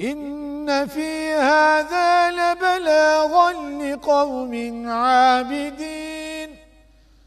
إن في هذا لبلاغا لقوم عابدين.